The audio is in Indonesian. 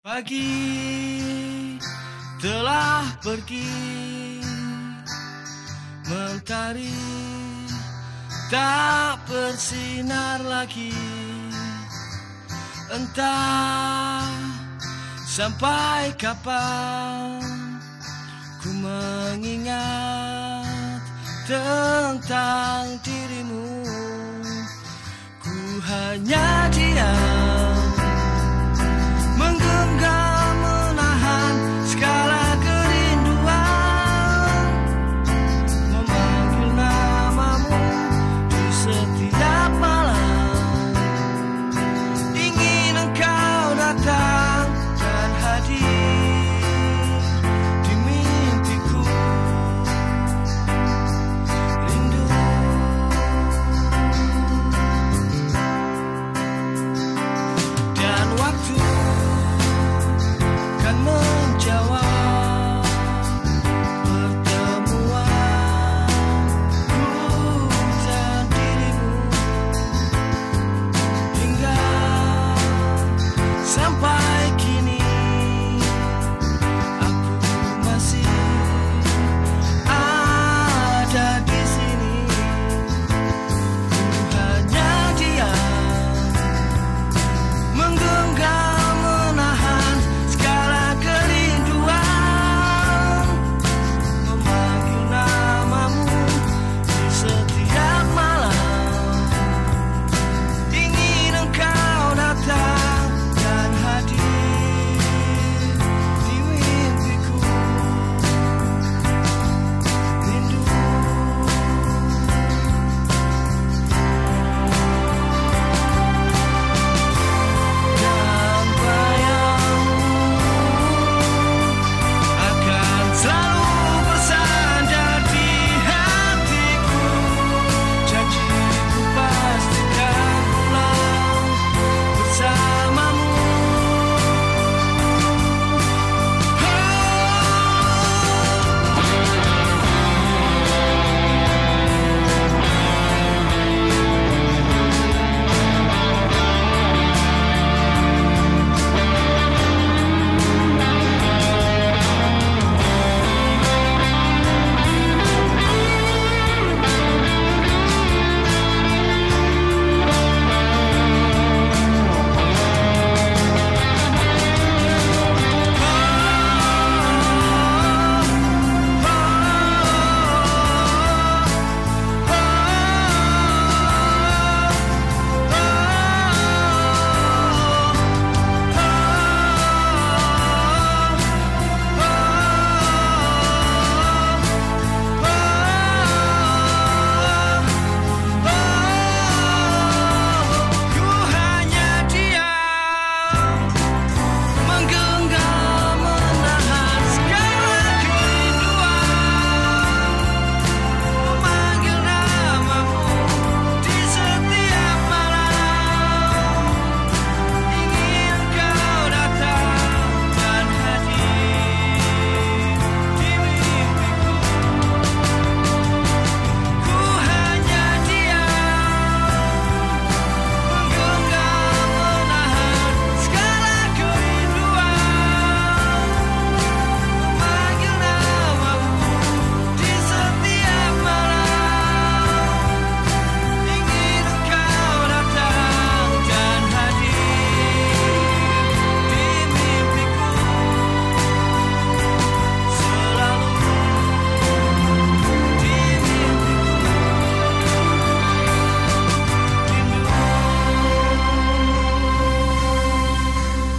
Pagi telah pergi Mentari tak bersinar lagi. Entah sampai kapan Ku mengingat tentang dirimu. Ku hanya diam.